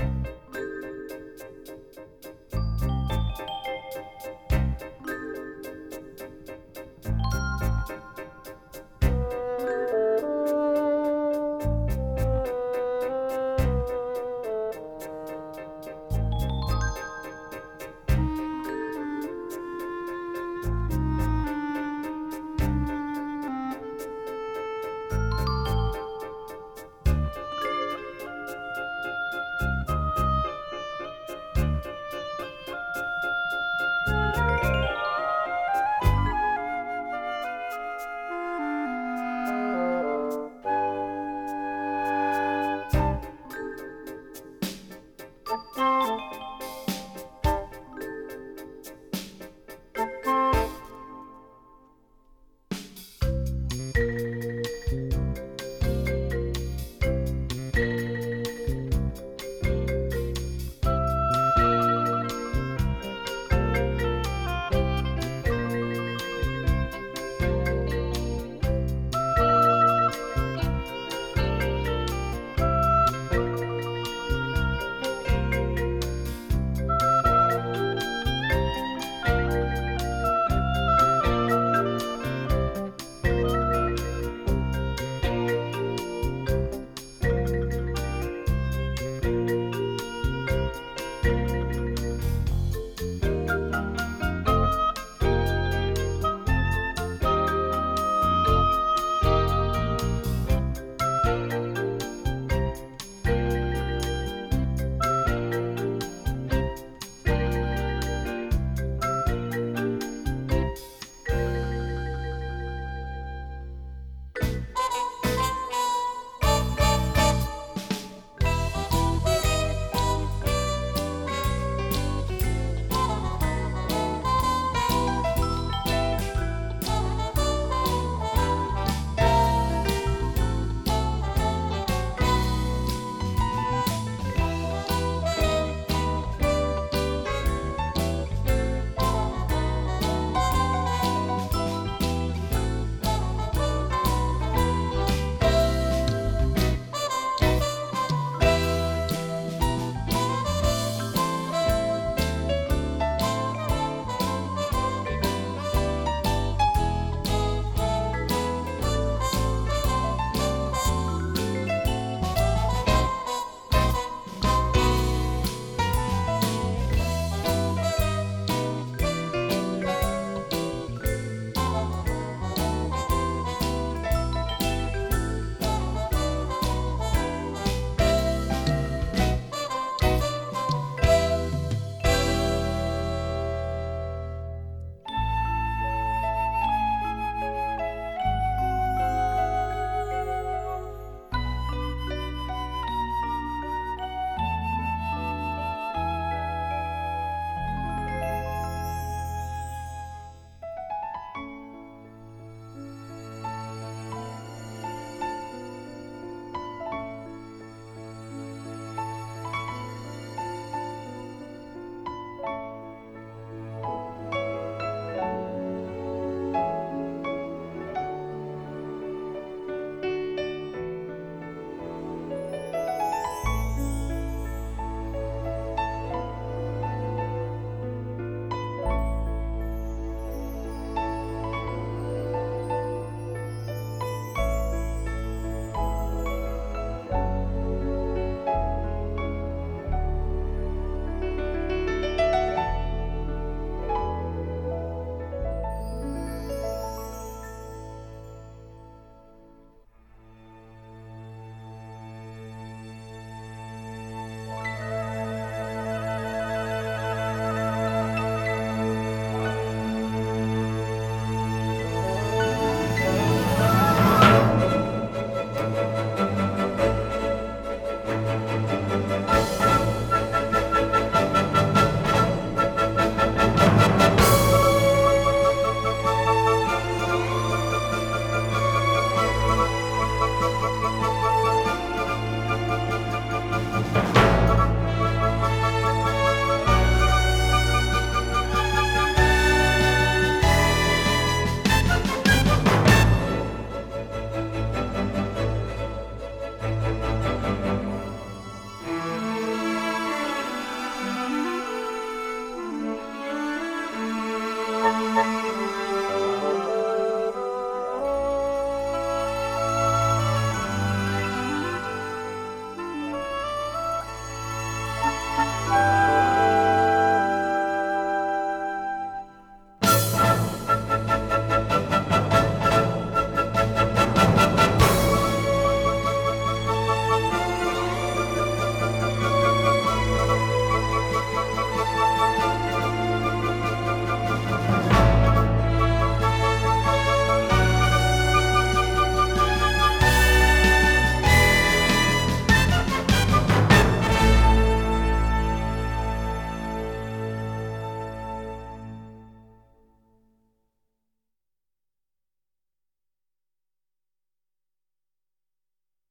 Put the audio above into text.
you